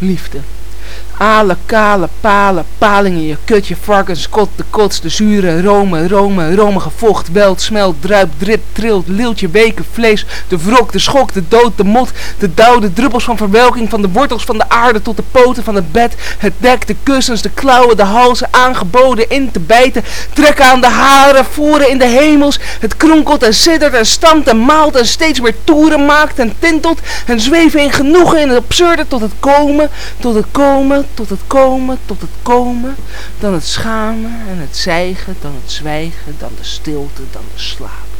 liefde. Ale, kale, palen, palingen, je kut, je varkens, kot, de kots, de zure, rome, rome, romige vocht, welt, smelt, druipt, drip, trilt, lieltje, weken, vlees, de wrok, de schok, de dood, de mot, de dauw, de druppels van verwelking, van de wortels van de aarde tot de poten van het bed, het dek, de kussens, de klauwen, de halzen, aangeboden in te bijten, trekken aan de haren, voeren in de hemels, het kronkelt en siddert en stampt en maalt en steeds meer toeren maakt en tintelt en zweven in genoegen in het absurde tot het komen, tot het komen, tot het komen, tot het komen, dan het schamen en het zijgen, dan het zwijgen, dan de stilte, dan de slaap.